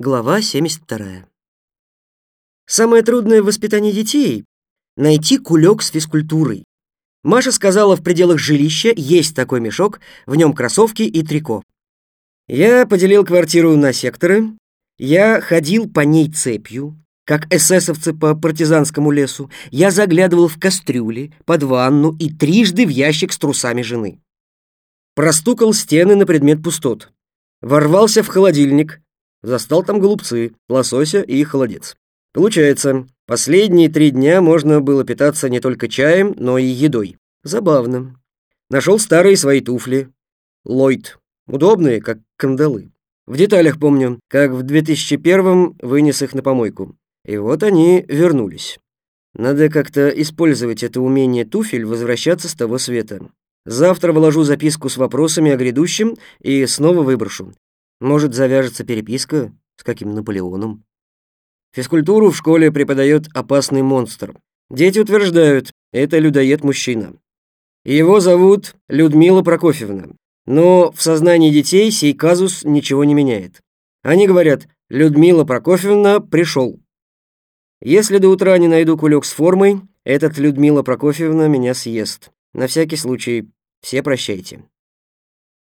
Глава 72. Самое трудное в воспитании детей — найти кулек с физкультурой. Маша сказала, в пределах жилища есть такой мешок, в нем кроссовки и трико. Я поделил квартиру на секторы, я ходил по ней цепью, как эсэсовцы по партизанскому лесу, я заглядывал в кастрюли, под ванну и трижды в ящик с трусами жены. Простукал стены на предмет пустот. Ворвался в холодильник, Застал там голубцы, лосося и холодец. Получается, последние три дня можно было питаться не только чаем, но и едой. Забавно. Нашел старые свои туфли. Ллойд. Удобные, как кандалы. В деталях помню, как в 2001-м вынес их на помойку. И вот они вернулись. Надо как-то использовать это умение туфель возвращаться с того света. Завтра вложу записку с вопросами о грядущем и снова выброшу. Может, завяжется переписка с каким Наполеоном? Физкультуру в школе преподает опасный монстр. Дети утверждают, это людоед-мужчина. Его зовут Людмила Прокофьевна. Но в сознании детей сей казус ничего не меняет. Они говорят, Людмила Прокофьевна пришел. Если до утра не найду кулек с формой, этот Людмила Прокофьевна меня съест. На всякий случай, все прощайте.